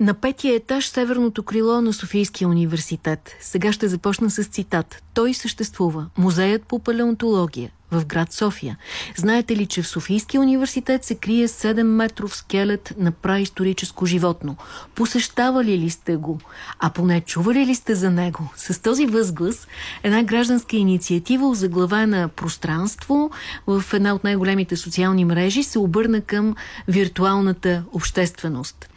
На петия етаж северното крило на Софийския университет. Сега ще започна с цитат. Той съществува. Музеят по палеонтология в град София. Знаете ли, че в Софийския университет се крие 7-метров скелет на праисторическо животно? Посещавали ли сте го? А поне чували ли сте за него? С този възглас една гражданска инициатива, озаглавена пространство в една от най-големите социални мрежи, се обърна към виртуалната общественост.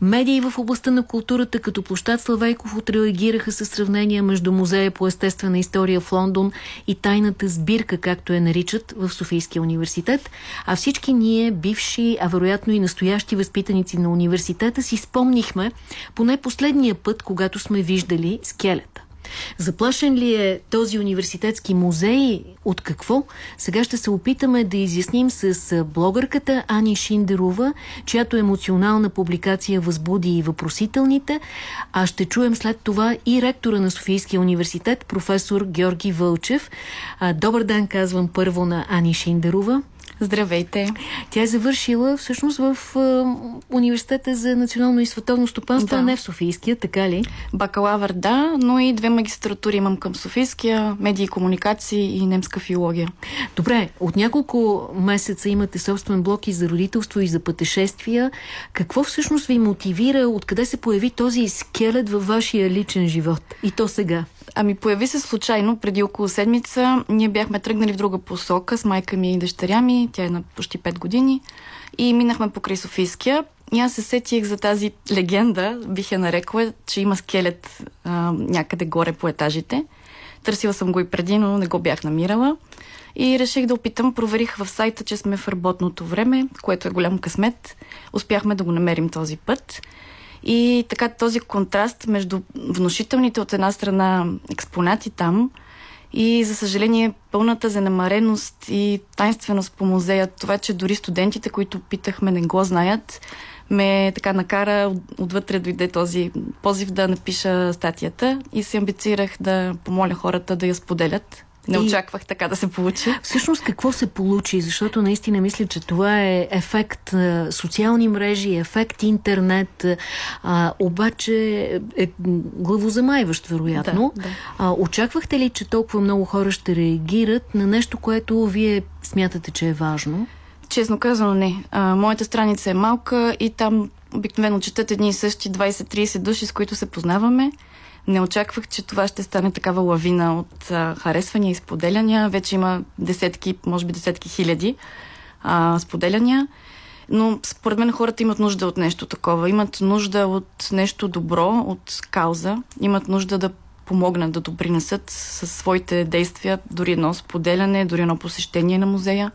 Медии в областта на културата като площад Славейков отреагираха със сравнения между Музея по естествена история в Лондон и тайната сбирка, както я наричат в Софийския университет. А всички ние, бивши, а вероятно и настоящи възпитаници на университета, си спомнихме поне последния път, когато сме виждали скелета. Заплашен ли е този университетски музей? От какво? Сега ще се опитаме да изясним с блогърката Ани Шиндерова, чиято емоционална публикация възбуди и въпросителните, а ще чуем след това и ректора на Софийския университет, професор Георги Вълчев. Добър ден, казвам първо на Ани Шиндерова. Здравейте! Тя е завършила всъщност в е, Университета за национално и световно стопанство, да. не в Софийския, така ли? Бакалавър, да, но и две магистратури имам към Софийския, медии и комуникации и немска филология. Добре, от няколко месеца имате собствен блок и за родителство и за пътешествия. Какво всъщност ви мотивира, откъде се появи този скелет във вашия личен живот? И то сега? Ами появи се случайно, преди около седмица. Ние бяхме тръгнали в друга посока с майка ми и дъщеря ми. Тя е на почти 5 години. И минахме покрай Софийския. И аз се сетих за тази легенда, бих я нарекла, че има скелет а, някъде горе по етажите. Търсила съм го и преди, но не го бях намирала. И реших да опитам. Проверих в сайта, че сме в работното време, което е голям късмет. Успяхме да го намерим този път. И така този контраст между внушителните от една страна експонати там и за съжаление пълната занемареност и тайнственост по музея, това, че дори студентите, които питахме, не го знаят, ме така накара отвътре дойде този позив да напиша статията и се амбицирах да помоля хората да я споделят не очаквах така да се получи. Всъщност какво се получи? Защото наистина мисля, че това е ефект социални мрежи, ефект интернет, а, обаче е главозамайващ, вероятно. Да, да. А, очаквахте ли, че толкова много хора ще реагират на нещо, което вие смятате, че е важно? Честно казано, не. А, моята страница е малка и там обикновено четат едни и същи 20-30 души, с които се познаваме. Не очаквах, че това ще стане такава лавина от а, харесвания и споделяния. Вече има десетки, може би десетки хиляди а, споделяния. Но според мен хората имат нужда от нещо такова. Имат нужда от нещо добро, от кауза. Имат нужда да помогнат, да допринесат със своите действия, дори едно споделяне, дори едно посещение на музея.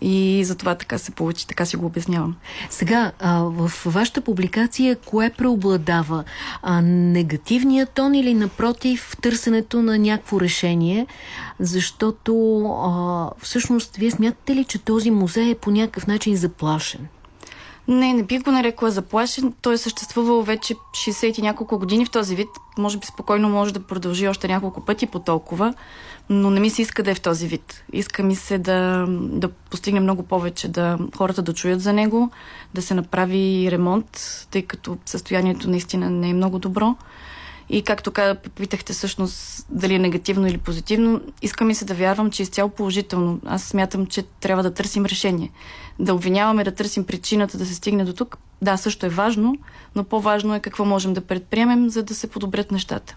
И затова така се получи, така си го обяснявам. Сега, а, в вашата публикация, кое преобладава? А, негативният тон или напротив търсенето на някакво решение? Защото а, всъщност вие смятате ли, че този музей е по някакъв начин заплашен? Не, не бих го нарекла заплашен. Той е съществувал вече 60 и няколко години в този вид. Може би спокойно може да продължи още няколко пъти по толкова, но не ми се иска да е в този вид. Иска ми се да, да постигне много повече, да хората да чуят за него, да се направи ремонт, тъй като състоянието наистина не е много добро. И както каза, попитахте всъщност дали е негативно или позитивно, иска ми се да вярвам, че е изцяло положително. Аз смятам, че трябва да търсим решение. Да обвиняваме, да търсим причината да се стигне до тук. Да, също е важно, но по-важно е какво можем да предприемем, за да се подобрят нещата.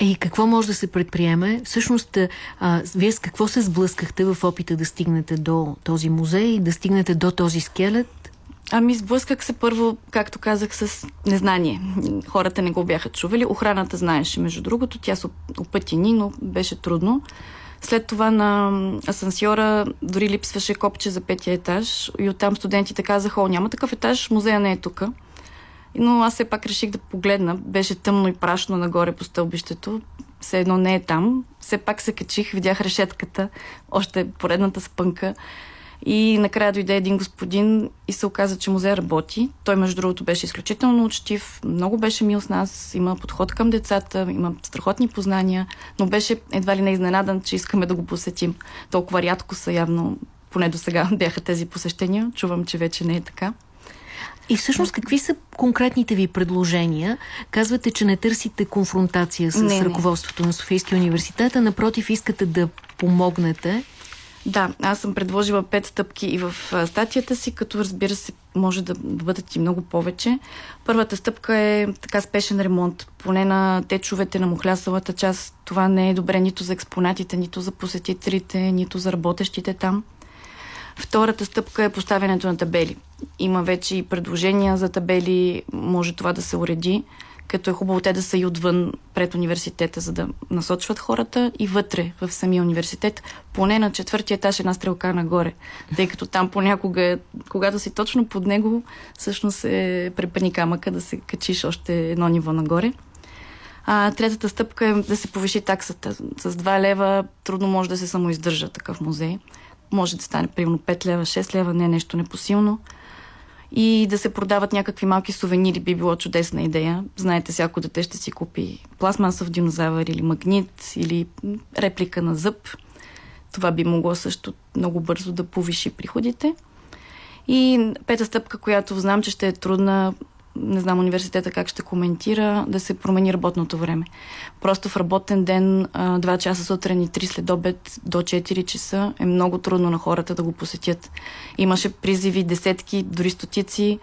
Е, и какво може да се предприеме? Всъщност, а, вие с какво се сблъскахте в опита да стигнете до този музей, да стигнете до този скелет? Ами сблъсках се първо, както казах, с незнание. Хората не го бяха чували. Охраната знаеше, между другото. Тя се опътини, но беше трудно. След това на асансьора дори липсваше копче за петия етаж и оттам студентите казаха, о, няма такъв етаж, музея не е тук. Но аз все пак реших да погледна. Беше тъмно и прашно нагоре по стълбището. Все едно не е там. Все пак се качих, видях решетката, още поредната спънка. И накрая дойде един господин и се оказа, че музей работи. Той, между другото, беше изключително учтив, много беше мил с нас, има подход към децата, има страхотни познания, но беше едва ли не изненадан, че искаме да го посетим. Толкова рядко са явно, поне до сега бяха тези посещения. Чувам, че вече не е така. И всъщност какви са конкретните ви предложения? Казвате, че не търсите конфронтация с не, ръководството не. на Софийския университет, а напротив искате да помогнете. Да, аз съм предложила пет стъпки и в статията си, като разбира се може да бъдат и много повече. Първата стъпка е така спешен ремонт, поне на течовете на мухлясалата част. Това не е добре нито за експонатите, нито за посетителите, нито за работещите там. Втората стъпка е поставянето на табели. Има вече и предложения за табели, може това да се уреди като е хубаво те да са и отвън пред университета, за да насочват хората и вътре в самия университет, поне на четвъртия етаж една стрелка нагоре, тъй като там понякога, когато си точно под него, всъщност е препани камъка да се качиш още едно ниво нагоре. А, третата стъпка е да се повиши таксата. С 2 лева трудно може да се самоиздържа такъв музей. Може да стане примерно 5 лева, 6 лева, не е нещо непосилно и да се продават някакви малки сувенири би било чудесна идея. Знаете, всяко дете ще си купи пластмасов динозавър или магнит или реплика на зъб. Това би могло също много бързо да повиши приходите. И пета стъпка, която знам, че ще е трудна, не знам университета как ще коментира, да се промени работното време. Просто в работен ден, 2 часа сутрин и 3 след обед до 4 часа е много трудно на хората да го посетят. Имаше призиви десетки, дори стотици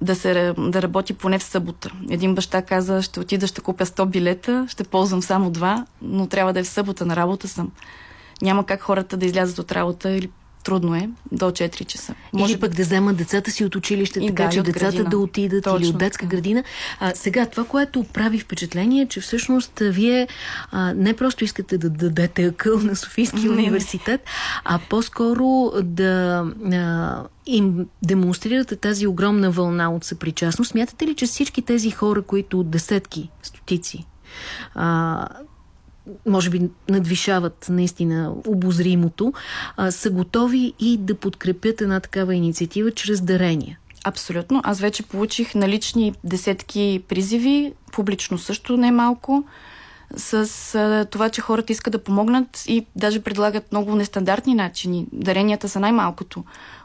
да, се, да работи поне в събота. Един баща каза, ще отида, ще купя 100 билета, ще ползвам само два, но трябва да е в събота, на работа съм. Няма как хората да излязат от работа или трудно е до 4 часа. Може или пък да вземат децата си от училище, и така да, че децата градина. да отидат Точно или от детска така. градина. А, сега, това, което прави впечатление е, че всъщност вие а, не просто искате да дадете акъл на Софийския университет, а по-скоро да а, им демонстрирате тази огромна вълна от съпричастност. Смятате ли, че всички тези хора, които десетки, стотици, а, може би надвишават наистина обозримото, а, са готови и да подкрепят една такава инициатива чрез дарения. Абсолютно. Аз вече получих налични десетки призиви, публично също не малко, с а, това, че хората искат да помогнат и даже предлагат много нестандартни начини. Даренията са най-малкото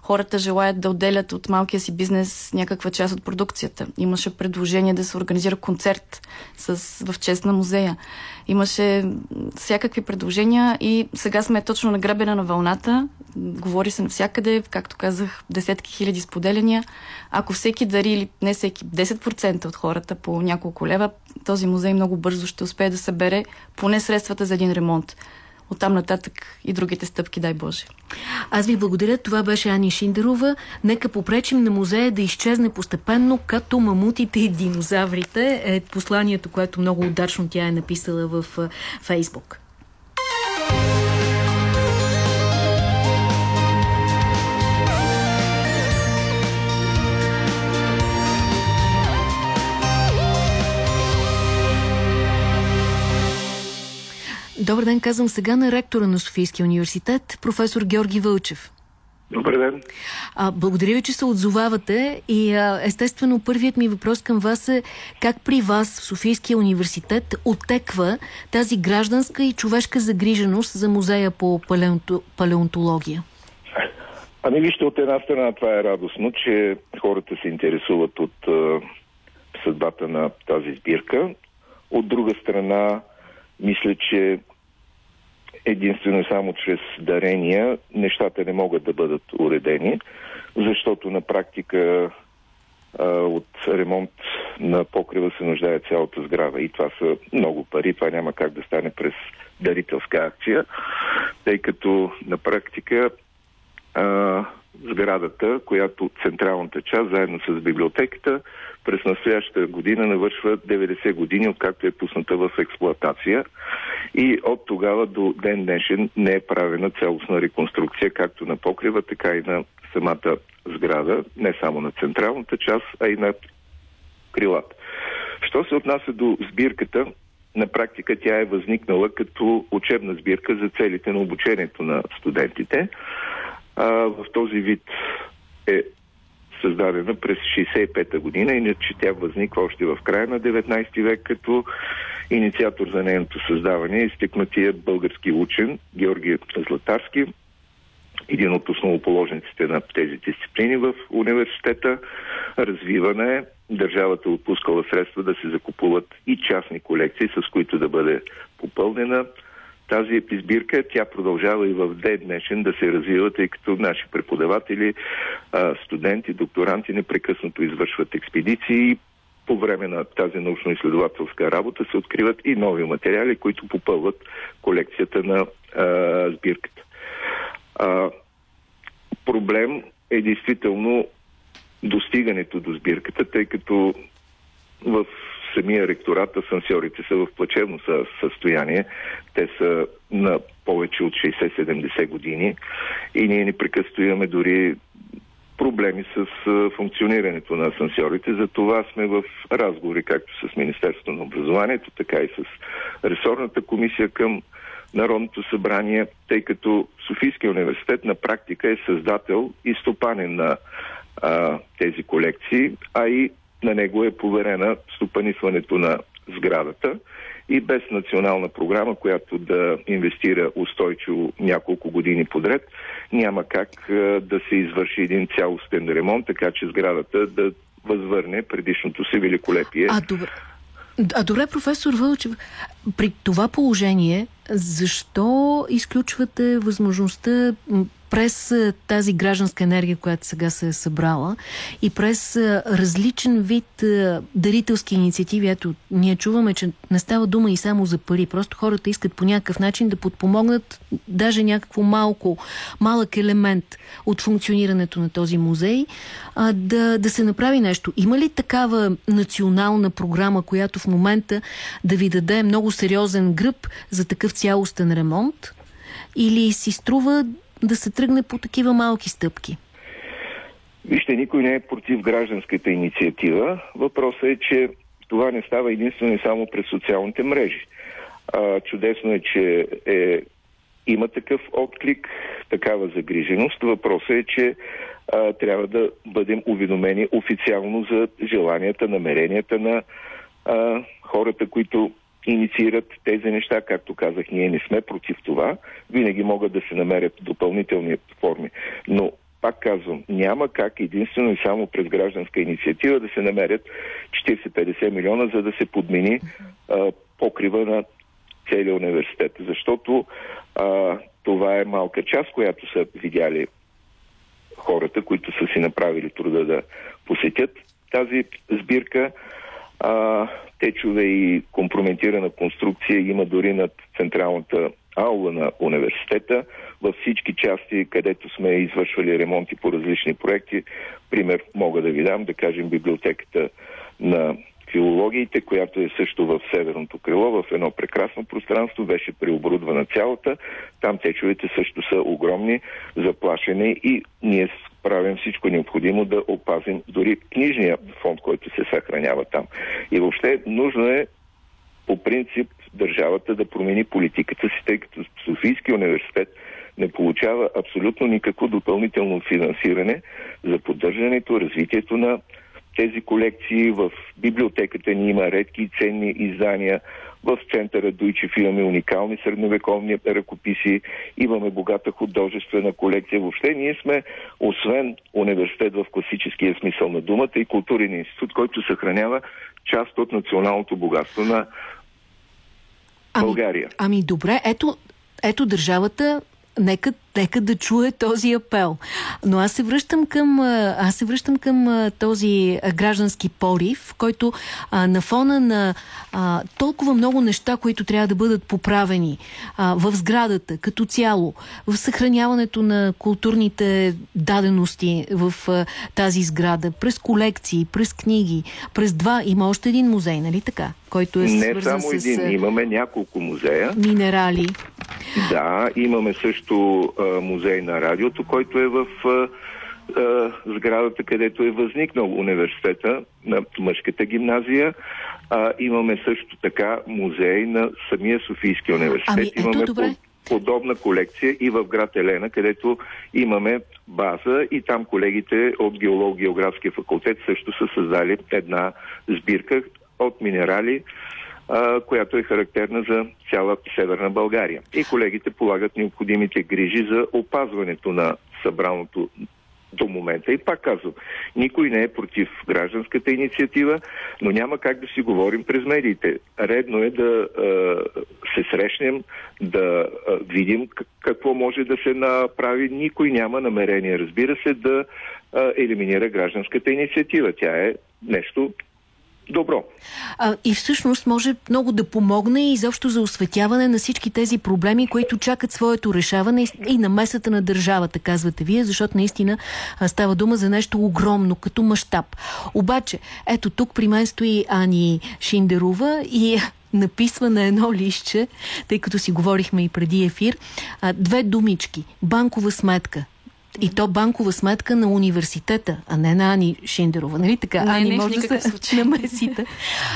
хората желаят да отделят от малкия си бизнес някаква част от продукцията. Имаше предложение да се организира концерт с, в чест на музея. Имаше всякакви предложения и сега сме точно на гребена на вълната. Говори се навсякъде, както казах, десетки хиляди споделяния. Ако всеки дари, или не всеки, 10% от хората по няколко лева, този музей много бързо ще успее да събере поне средствата за един ремонт оттам нататък и другите стъпки, дай Боже. Аз ви благодаря. Това беше Ани Шиндерова. Нека попречим на музея да изчезне постепенно, като мамутите и динозаврите. Е посланието, което много удачно тя е написала в Фейсбук. Добър ден, казвам сега на ректора на Софийския университет, професор Георги Вълчев. Добър ден. А, благодаря ви, че се отзовавате и а, естествено първият ми въпрос към вас е как при вас в Софийския университет отеква тази гражданска и човешка загриженост за музея по палеонто, палеонтология? Ами вижте, от една страна това е радостно, че хората се интересуват от а, съдбата на тази сбирка. От друга страна, мисля, че единствено само чрез дарения нещата не могат да бъдат уредени, защото на практика от ремонт на покрива се нуждае цялата сграда. И това са много пари, това няма как да стане през дарителска акция, тъй като на практика сградата, която централната част, заедно с библиотеката, през настоящата година навършва 90 години, откакто е пусната в експлоатация. И от тогава до ден днешен не е правена цялостна реконструкция, както на покрива, така и на самата сграда, не само на централната част, а и на крилата. Що се отнася до сбирката, на практика тя е възникнала като учебна сбирка за целите на обучението на студентите. А, в този вид е създадена през 65-та година, иначе тя възниква още в края на 19 век, като инициатор за нейното създаване е изтекнатия български учен Георги Златарски, един от основоположниците на тези дисциплини в университета. Развиване. Държавата отпускала средства да се закупуват и частни колекции, с които да бъде попълнена тази епизбирка. Тя продължава и в ден днешен да се развива, тъй като наши преподаватели, студенти, докторанти непрекъснато извършват експедиции по време на тази научно-изследователска работа се откриват и нови материали, които попълват колекцията на сбирката. Проблем е действително достигането до сбирката, тъй като в самия ректорат асансьорите са в плачевно състояние. Те са на повече от 60-70 години и ние непрекъсто имаме дори проблеми с функционирането на асансьорите. За това сме в разговори както с Министерството на образованието, така и с ресорната комисия към Народното събрание, тъй като Софийския университет на практика е създател и стопанен на а, тези колекции, а и на него е поверена стопанисването на сградата и без национална програма, която да инвестира устойчиво няколко години подред, няма как да се извърши един цялостен ремонт, така че сградата да възвърне предишното си великолепие. А, добре. А добре, професор Вълчев, при това положение, защо изключвате възможността през тази гражданска енергия, която сега се е събрала и през различен вид дарителски инициативи. Ето, ние чуваме, че не става дума и само за пари. Просто хората искат по някакъв начин да подпомогнат даже някакво малко, малък елемент от функционирането на този музей, а, да, да се направи нещо. Има ли такава национална програма, която в момента да ви даде много сериозен гръб за такъв цялостен ремонт? Или си струва да се тръгне по такива малки стъпки? Вижте, никой не е против гражданската инициатива. Въпросът е, че това не става единствено и само през социалните мрежи. А, чудесно е, че е, има такъв отклик, такава загриженост. Въпросът е, че а, трябва да бъдем уведомени официално за желанията, намеренията на а, хората, които инициират тези неща. Както казах, ние не сме против това. Винаги могат да се намерят допълнителни форми. Но пак казвам, няма как единствено и само през гражданска инициатива да се намерят 40-50 милиона, за да се подмени а, покрива на целия университет. Защото а, това е малка част, която са видяли хората, които са си направили труда да посетят тази сбирка а, течове и компрометирана конструкция има дори над централната аула на университета. Във всички части, където сме извършвали ремонти по различни проекти, пример мога да ви дам, да кажем библиотеката на филологиите, която е също в северното крило, в едно прекрасно пространство, беше преоборудвана цялата. Там течовете също са огромни, заплашени и ние правим всичко необходимо да опазим дори книжния фонд, който се съхранява там. И въобще нужно е по принцип държавата да промени политиката си, тъй като Софийския университет не получава абсолютно никакво допълнително финансиране за поддържането, развитието на тези колекции. В библиотеката ни има редки и ценни издания. В центъра Дойчев имаме уникални средновековни ръкописи, имаме богата художествена колекция. Въобще ние сме, освен университет в класическия смисъл на думата и културен институт, който съхранява част от националното богатство на ами, България. Ами добре, ето, ето държавата нека, нека да чуе този апел. Но аз се връщам към, аз се връщам към този граждански порив, който а, на фона на а, толкова много неща, които трябва да бъдат поправени а, в сградата като цяло, в съхраняването на културните дадености в а, тази сграда, през колекции, през книги, през два, има още един музей, нали така? Който е Не само с, един, имаме няколко музея. Минерали. Да, имаме също музей на радиото, който е в сградата, където е възникнал университета на мъжката гимназия. А, имаме също така музей на самия Софийски университет. Ами, ето, имаме добре. подобна колекция и в град Елена, където имаме база и там колегите от геолог-географския факултет също са създали една сбирка от минерали, която е характерна за цяла Северна България. И колегите полагат необходимите грижи за опазването на събраното до момента. И пак казвам, никой не е против гражданската инициатива, но няма как да си говорим през медиите. Редно е да а, се срещнем, да а, видим какво може да се направи. Никой няма намерение, разбира се, да а, елиминира гражданската инициатива. Тя е нещо добро. А, и всъщност може много да помогне и изобщо за осветяване на всички тези проблеми, които чакат своето решаване и на месата на държавата, казвате вие, защото наистина става дума за нещо огромно, като мащаб. Обаче, ето тук при мен стои Ани Шиндерова и написва на едно лище, тъй като си говорихме и преди ефир, две думички. Банкова сметка. И то банкова сметка на университета, а не на Ани Шиндерова. Нали така? Не, Ани не, може да се намесите.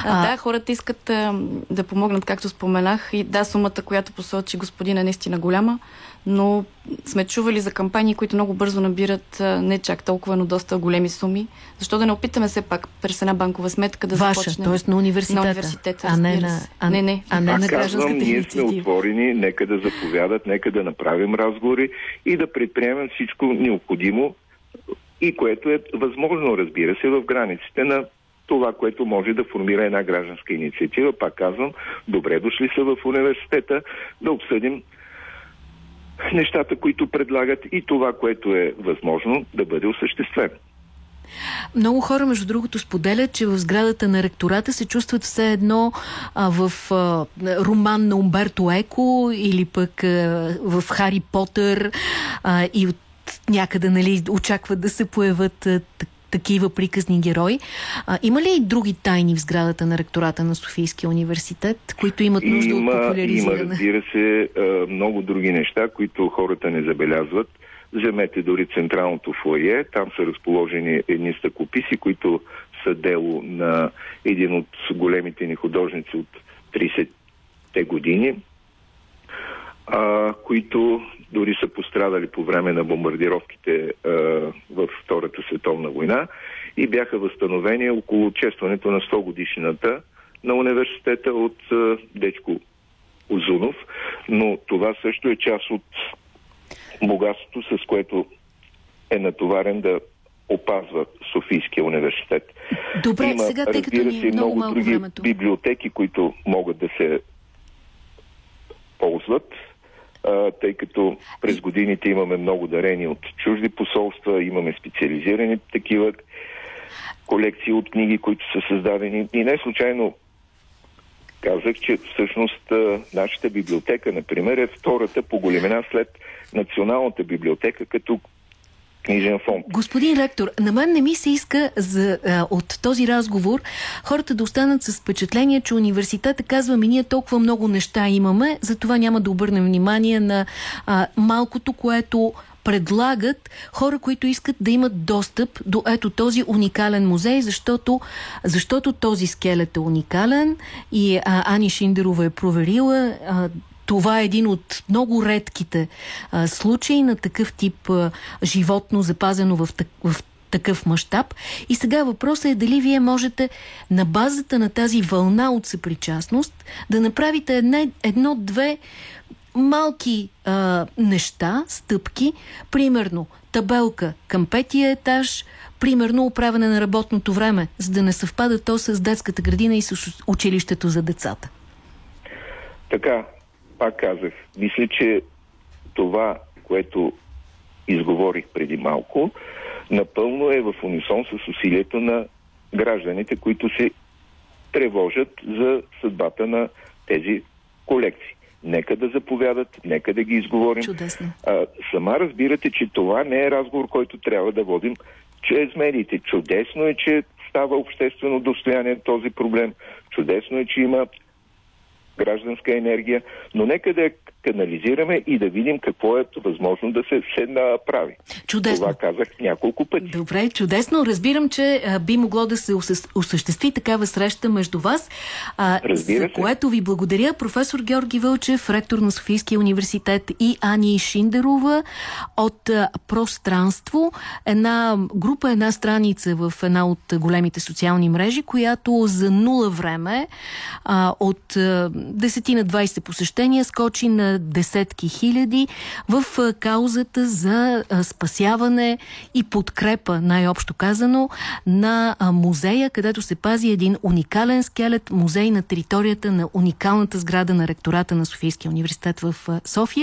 А, да, хората искат а, да помогнат, както споменах. И да, сумата, която посочи господин е наистина голяма но сме чували за кампании, които много бързо набират не чак толкова, но доста големи суми. Защо да не опитаме все пак през една банкова сметка да Ваша, започнем? т.е. на университета, на университета а не на, а, не, не. А не на гражданската ние сме отворени, нека да заповядат, нека да направим разговори и да предприемем всичко необходимо и което е възможно, разбира се, в границите на това, което може да формира една гражданска инициатива. Пак казвам, добре дошли са в университета да обсъдим нещата, които предлагат и това, което е възможно да бъде осъществено. Много хора, между другото, споделят, че в сградата на ректората се чувстват все едно а, в а, роман на Умберто Еко или пък а, в Хари Потър а, и от някъде нали, очакват да се появят а, такива приказни герои. А, има ли и други тайни в сградата на ректората на Софийския университет, които имат нужда има, от популяризиране? Има, разбира се, много други неща, които хората не забелязват. Вземете дори централното фойе, там са разположени едни стъкописи, които са дело на един от големите ни художници от 30-те години, а, които дори са пострадали по време на бомбардировките а, в Втората световна война и бяха възстановени около честването на 100 годишната на университета от а, Дечко Озунов, но това също е част от богатството, с което е натоварен да опазва Софийския университет. Добре, Има, сега, тъй като ни е много, много други времето. библиотеки, които могат да се ползват тъй като през годините имаме много дарени от чужди посолства, имаме специализирани такива колекции от книги, които са създадени. И не случайно казах, че всъщност нашата библиотека, например, е втората по големина след Националната библиотека като книжен фонд. Господин ректор, на мен не ми се иска за, а, от този разговор хората да останат с впечатление, че университета казва ми ние толкова много неща имаме, затова няма да обърнем внимание на а, малкото, което предлагат хора, които искат да имат достъп до ето този уникален музей, защото, защото този скелет е уникален и а, Ани Шиндерова е проверила а, това е един от много редките а, случаи на такъв тип а, животно, запазено в, в такъв мащаб. И сега въпросът е дали вие можете на базата на тази вълна от съпричастност да направите едно-две малки а, неща, стъпки, примерно табелка към петия етаж, примерно управяне на работното време, за да не съвпада то с детската градина и с училището за децата. Така, пак казах, мисля, че това, което изговорих преди малко, напълно е в унисон с усилието на гражданите, които се тревожат за съдбата на тези колекции. Нека да заповядат, нека да ги изговорим. Чудесно. А, сама разбирате, че това не е разговор, който трябва да водим чрез медиите. Чудесно е, че става обществено достояние този проблем. Чудесно е, че има гражданска енергия, но нека да я канализираме и да видим какво е възможно да се, се направи. Чудесно. Това казах няколко пъти. Добре, чудесно. Разбирам, че а, би могло да се осъществи такава среща между вас, а, Разбира за се. което ви благодаря. Професор Георги Вълчев, ректор на Софийския университет и Ани Шиндерова от а, Пространство. Една група, една страница в една от големите социални мрежи, която за нула време а, от а, 10 на 20 посещения скочи на десетки хиляди в каузата за спасяване и подкрепа, най-общо казано, на музея, където се пази един уникален скелет, музей на територията на уникалната сграда на ректората на Софийския университет в София.